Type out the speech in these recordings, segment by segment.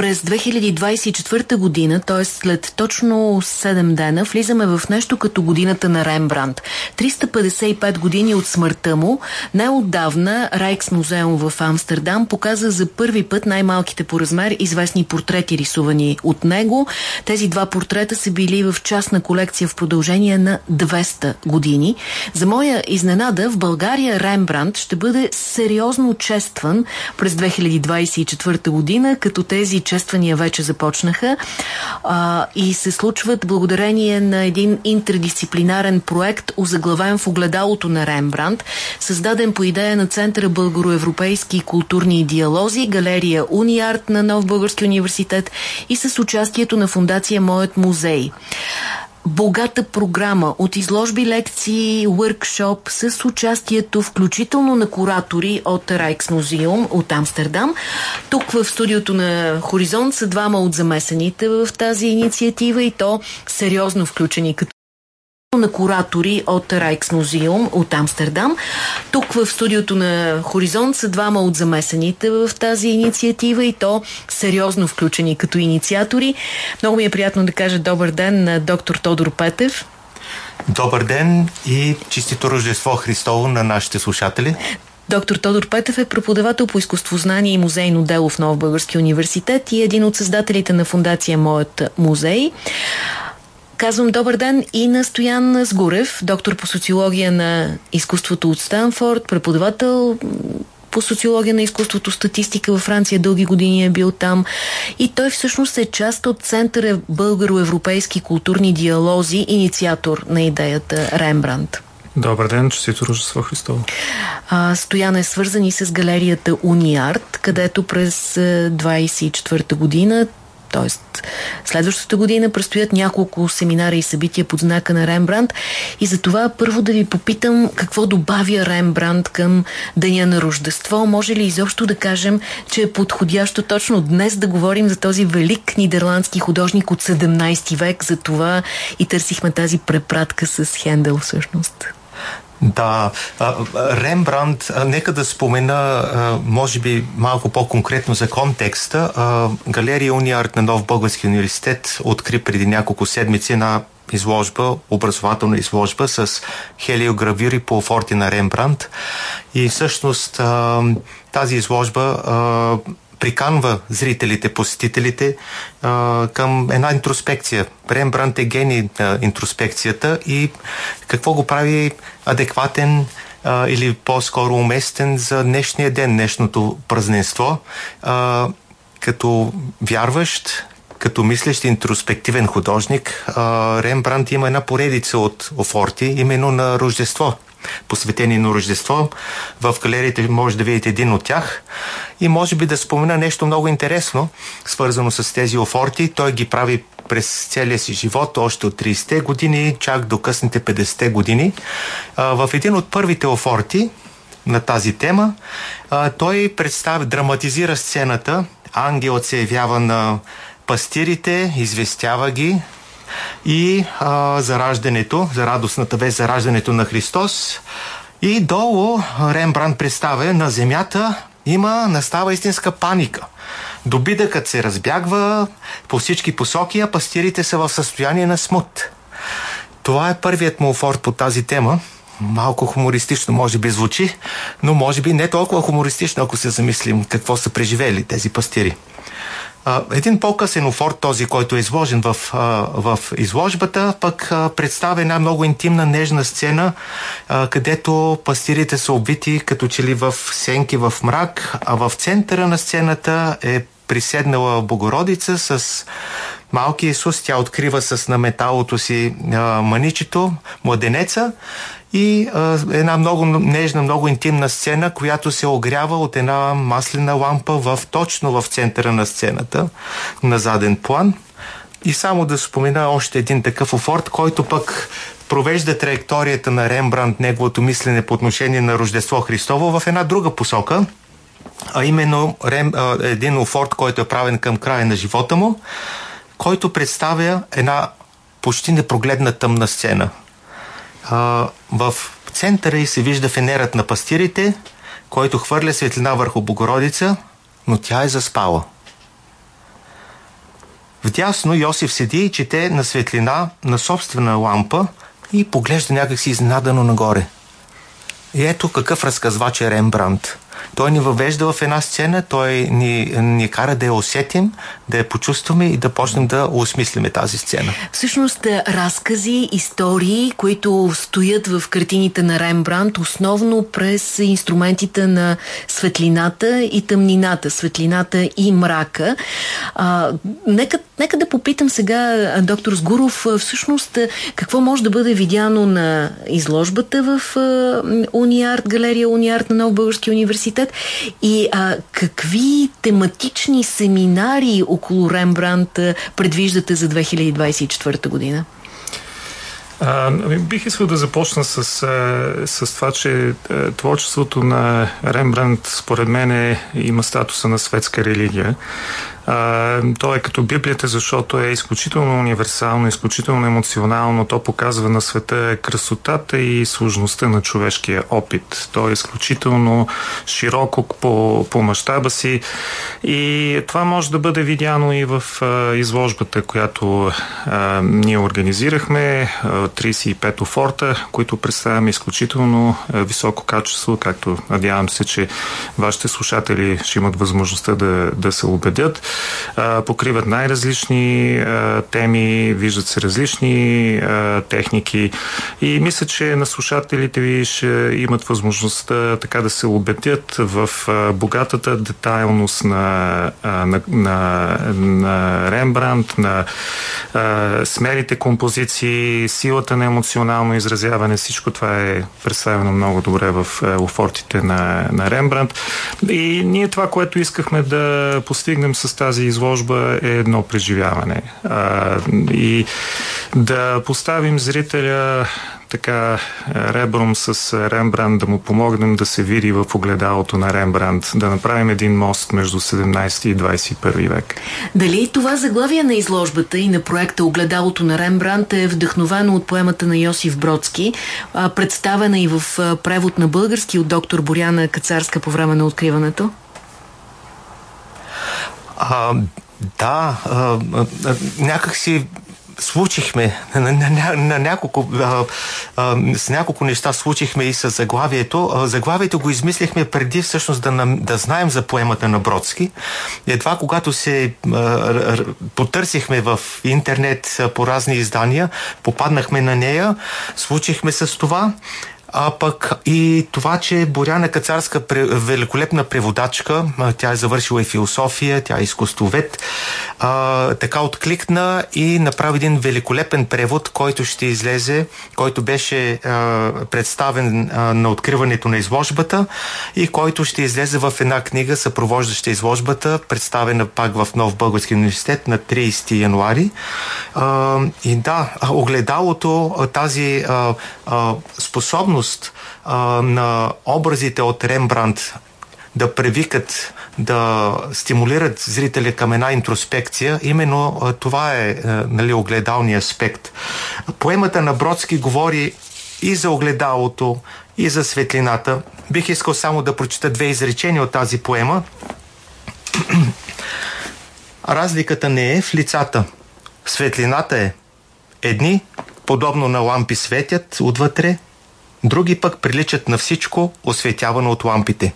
През 2024 година, т.е. след точно 7 дена, влизаме в нещо като годината на Рембрандт. 355 години от смъртта му, неотдавна Райкс музеум в Амстердам показа за първи път най-малките по размер известни портрети, рисувани от него. Тези два портрета са били в частна колекция в продължение на 200 години. За моя изненада, в България Рембрандт ще бъде сериозно честван през 2024 година, като тези чествания вече започнаха а, и се случват благодарение на един интердисциплинарен проект, озаглавен в огледалото на Рембрандт, създаден по идея на Центъра Българоевропейски културни диалози, галерия Униарт на Нов Български университет и с участието на фундация Моят музей богата програма от изложби, лекции, въркшоп с участието включително на куратори от Райкс Музеум от Амстердам. Тук в студиото на Хоризонт са двама от замесените в тази инициатива и то сериозно включени като на куратори от Райкс Музеум от Амстердам. Тук в студиото на Хоризонт са двама от замесените в тази инициатива и то сериозно включени като инициатори. Много ми е приятно да кажа добър ден на доктор Тодор Петев. Добър ден и чистито Рождество Христово на нашите слушатели. Доктор Тодор Петев е преподавател по изкуствознание и музейно дело в Нов Български университет и един от създателите на фундация Моят музей. Казвам добър ден и на Стоян Сгурев, доктор по социология на изкуството от Станфорд, преподавател по социология на изкуството, статистика във Франция дълги години е бил там. И той всъщност е част от Центъра Българо-европейски културни диалози, инициатор на идеята Рембрандт. Добър ден, честито Рождество Христово. Стоян е свързан и с галерията Униарт, където през 24 година Тоест, следващата година предстоят няколко семинара и събития под знака на Рембрандт и за това първо да ви попитам какво добавя Рембрандт към Деня на Рождество. Може ли изобщо да кажем, че е подходящо точно днес да говорим за този велик нидерландски художник от 17 век, за това и търсихме тази препратка с Хендел всъщност? Да, Рембрандт, нека да спомена, може би малко по-конкретно за контекста. Галерия Униарт на Нов Български университет откри преди няколко седмици на изложба, образователна изложба с хелиогравири по форти на Рембрандт. И всъщност тази изложба приканва зрителите, посетителите към една интроспекция. Рембрандт е гений на интроспекцията и какво го прави адекватен а, или по-скоро уместен за днешния ден, днешното празненство. А, като вярващ, като мислещ интроспективен художник, Рембрандт има една поредица от офорти, именно на Рождество посветени на Рождество. В галериите може да видите един от тях. И може би да спомена нещо много интересно, свързано с тези офорти. Той ги прави през целия си живот, още от 30-те години, чак до късните 50-те години. В един от първите офорти на тази тема, той представя, драматизира сцената. Ангелът се явява на пастирите, известява ги, и а, за раждането, за радостната вест за раждането на Христос. И долу Рембрандт представя на земята има, настава истинска паника. Добидъкът се разбягва по всички посоки, а пастирите са в състояние на смут. Това е първият му офорт по тази тема. Малко хумористично може би звучи, но може би не толкова хумористично, ако се замислим какво са преживели тези пастири. Един по-късен офорт, този, който е изложен в, в изложбата, пък представя една много интимна, нежна сцена, където пастирите са обвити като че ли в сенки в мрак, а в центъра на сцената е приседнала Богородица с малки Исус. Тя открива с на металото си маничето, младенеца и а, една много нежна, много интимна сцена, която се огрява от една маслена лампа в, точно в центъра на сцената, на заден план. И само да спомена още един такъв офорт, който пък провежда траекторията на Рембрандт, неговото мислене по отношение на Рождество Христово в една друга посока, а именно Рем, а, един офорт, който е правен към края на живота му, който представя една почти непрогледна тъмна сцена – а, в центъра и се вижда фенерът на пастирите, който хвърля светлина върху Богородица, но тя е заспала. Вдясно Йосиф седи и чете на светлина на собствена лампа и поглежда някакси изненадано нагоре. И ето какъв разказвач е Рембрандт. Той ни въвежда в една сцена, той ни, ни кара да я усетим, да я почувстваме и да почнем да осмислиме тази сцена. Всъщност разкази, истории, които стоят в картините на Рембрандт, основно през инструментите на светлината и тъмнината, светлината и мрака. А, нека, нека да попитам сега доктор Сгуров, всъщност какво може да бъде видяно на изложбата в Униарт, галерия Униарт на Нов Български университет. И а, какви тематични семинари около Рембрандт предвиждате за 2024 година? Ами, бих искал да започна с, с това, че творчеството на Рембрандт според мен е, има статуса на светска религия. А, то е като Библията, защото е изключително универсално, изключително емоционално. То показва на света красотата и сложността на човешкия опит. То е изключително широко по, по мащаба си и това може да бъде видяно и в изложбата, която ние организирахме. 35 офорта, които представяме изключително високо качество, както надявам се, че вашите слушатели ще имат възможността да, да се убедят покриват най-различни теми, виждат се различни техники. И мисля, че на слушателите ви ще имат възможността така да се убедят в богатата детайлност на, на, на, на Рембрандт, на а, смелите композиции, силата на емоционално изразяване. Всичко това е представено много добре в офортите на, на Рембрандт. И ние това, което искахме да постигнем с тази изложба е едно преживяване. А, и да поставим зрителя така ребром с Рембрандт, да му помогнем да се види в огледалото на Рембрандт, да направим един мост между 17 и 21 век. Дали това заглавие на изложбата и на проекта Огледалото на Рембрандт е вдъхновено от поемата на Йосиф Бродски, представена и в превод на български от доктор Боряна Кацарска по време на откриването? А, да, а, а, някак си случихме на, на, на, на няколко, а, а, с няколко неща случихме и с заглавието. А, заглавието го измислихме преди всъщност да, да знаем за поемата на Бродски. Едва когато се а, потърсихме в интернет по разни издания, попаднахме на нея, случихме с това а пък и това, че Боряна Кацарска великолепна преводачка, тя е завършила и философия, тя е изкуствовед, а, така откликна и направи един великолепен превод, който ще излезе, който беше а, представен а, на откриването на изложбата и който ще излезе в една книга, съпровождаща изложбата, представена пак в Нов Български университет на 30 януари. А, и да, огледалото, тази а, а, способност способност а, на образите от Рембрандт да превикат, да стимулират зрителя към една интроспекция, именно а, това е а, нали, огледалния аспект. Поемата на Бродски говори и за огледалото, и за светлината. Бих искал само да прочита две изречения от тази поема. Разликата не е в лицата. Светлината е. Едни, подобно на лампи, светят отвътре, Други пък приличат на всичко, осветявано от лампите.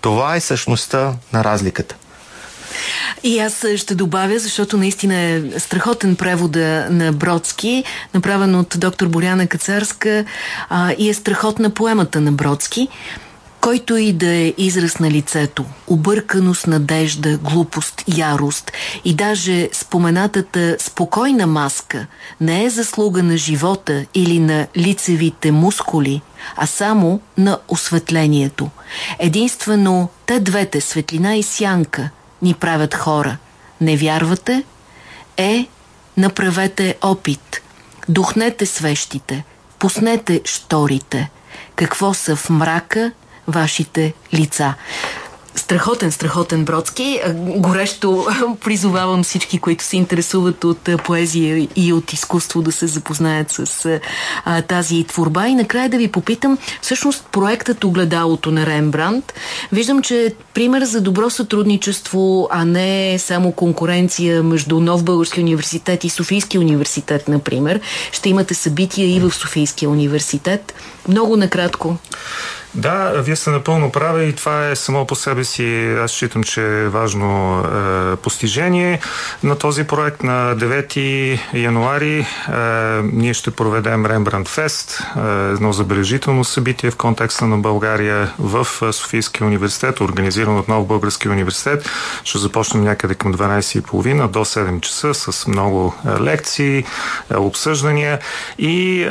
Това е същността на разликата. И аз ще добавя, защото наистина е страхотен превода на Бродски, направен от доктор Боряна Кацарска а, и е страхотна поемата на Бродски който и да е израз на лицето, обърканост, надежда, глупост, ярост и даже споменатата спокойна маска не е заслуга на живота или на лицевите мускули, а само на осветлението. Единствено те двете, светлина и сянка, ни правят хора. Не вярвате? Е, направете опит. Духнете свещите, пуснете шторите. Какво са в мрака – вашите лица. Страхотен, страхотен Бродски. Горещо призовавам всички, които се интересуват от поезия и от изкуство да се запознаят с а, тази творба. И накрая да ви попитам, всъщност проектът Огледалото на Рембрандт. Виждам, че е пример за добро сътрудничество, а не само конкуренция между Нов Български университет и Софийски университет, например. Ще имате събития и в Софийския университет. Много накратко. Да, вие сте напълно прави и това е само по себе си, аз считам, че е важно е, постижение на този проект. На 9 януари е, ние ще проведем Рембрандт Фест, е, едно забележително събитие в контекста на България в Софийския университет, организиран от Нов Български университет. Ще започнем някъде към 12.30 до 7 часа с много е, лекции, е, обсъждания и е, е,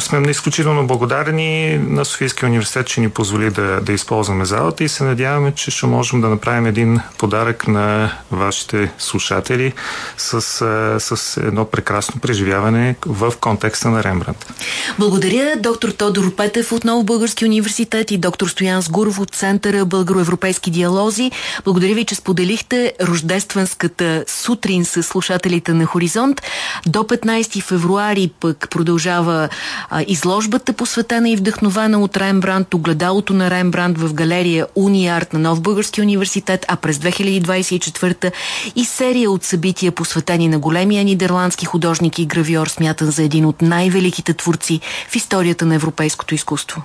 сме изключително благодарни благодарни на Софийския университет, че ни позволи да, да използваме залата и се надяваме, че ще можем да направим един подарък на вашите слушатели с, с едно прекрасно преживяване в контекста на Рембрандт. Благодаря доктор Тодор Петев от Нов Български университет и доктор Стоян Сгуров от Центъра Българо-европейски диалози. Благодаря ви, че споделихте рождественската сутрин с слушателите на Хоризонт. До 15 февруари пък продължава изложбата посветена посветена и вдъхновена от Рембрандт, огледалото на Рембрандт в галерия Униарт на Нов Български университет, а през 2024 и серия от събития посветени на големия нидерландски художник и гравьор, смятан за един от най-великите творци в историята на европейското изкуство.